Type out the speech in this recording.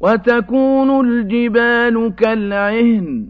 وَتَكُونُ الْجِبَالُ كَالْعِهْنِ.